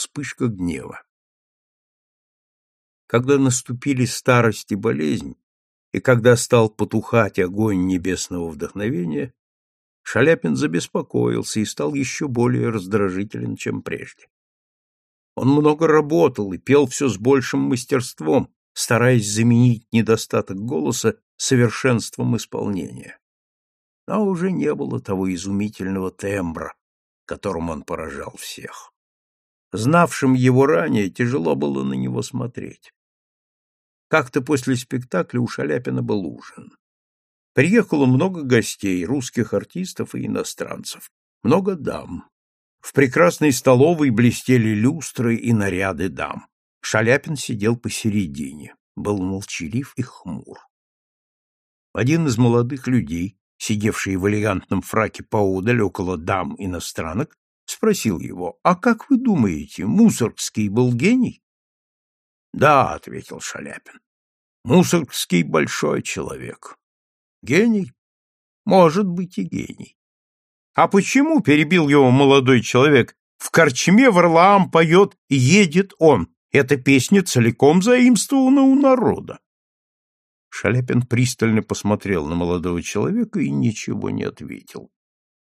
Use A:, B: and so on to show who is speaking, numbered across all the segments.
A: вспышка гнева. Когда наступили старость и болезнь, и когда стал потухать огонь небесного вдохновения, Шаляпин забеспокоился и стал еще более раздражителен, чем прежде. Он много работал и пел все с большим мастерством, стараясь заменить недостаток голоса совершенством исполнения. Но уже не было того изумительного тембра, которым он поражал всех. Знавшим его ранее тяжело было на него смотреть. Как-то после спектакля у Шаляпина был ужин. Приехало много гостей, русских артистов и иностранцев, много дам. В прекрасной столовой блестели люстры и наряды дам. Шаляпин сидел посередине, был молчалив и хмур. Один из молодых людей, сидевший в элегантном фраке поодаль около дам иностранок, спросил его, «А как вы думаете, Мусоргский был гений?» «Да», — ответил Шаляпин, — «Мусоргский большой человек. Гений? Может быть и гений. А почему, перебил его молодой человек, в корчме Варлаам поет «Едет он»? Эта песня целиком заимствована у народа. Шаляпин пристально посмотрел на молодого человека и ничего не ответил.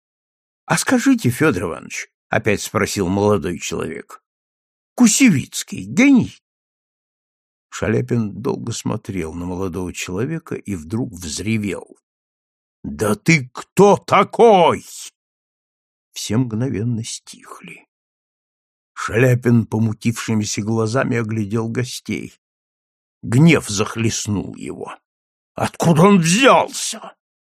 A: — А скажите, Федор Иванович, — опять спросил молодой человек, — Кусевицкий гений? Шаляпин долго смотрел на молодого человека и вдруг взревел. — Да ты кто такой? Все мгновенно стихли. Шаляпин помутившимися глазами оглядел гостей. Гнев захлестнул его. «Откуда он взялся?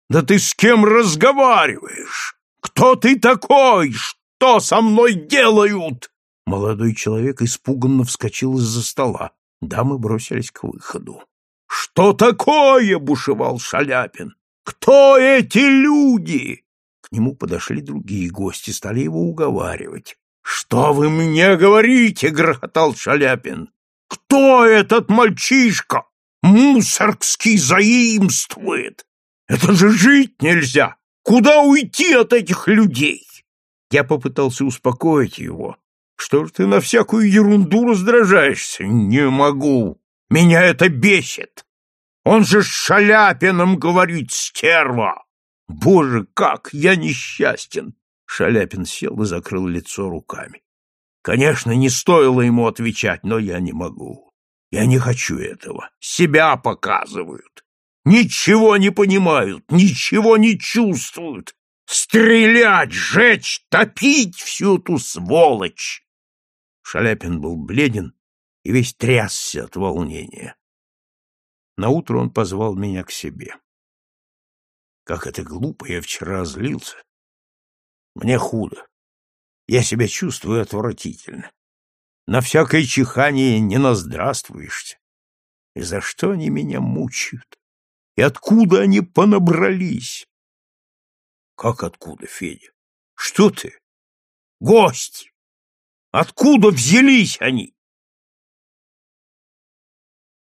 A: Да ты с кем разговариваешь? Кто ты такой? Что со мной делают?» Молодой человек испуганно вскочил из-за стола. Дамы бросились к выходу. «Что такое?» — бушевал Шаляпин. «Кто эти люди?» К нему подошли другие гости, стали его уговаривать. «Что вы мне говорите?» — грохотал Шаляпин. «Кто этот мальчишка? Мусоргский заимствует! Это же жить нельзя! Куда уйти от этих людей?» Я попытался успокоить его. «Что ж ты на всякую ерунду раздражаешься?» «Не могу! Меня это бесит! Он же с Шаляпином говорит, стерва!» Боже, как я несчастен! Шаляпин сел и закрыл лицо руками. Конечно, не стоило ему отвечать, но я не могу. Я не хочу этого. Себя показывают. Ничего не понимают, ничего не чувствуют. Стрелять, жечь, топить всю эту сволочь. Шаляпин был бледен и весь трясся от волнения. Наутро он позвал меня к себе. Как это глупо, я вчера злился. Мне худо. Я себя чувствую отвратительно. На всякое чихание не наздравствуешься. И за что они меня мучают? И откуда они понабрались? Как откуда, Федя? Что ты? Гости! Откуда взялись они?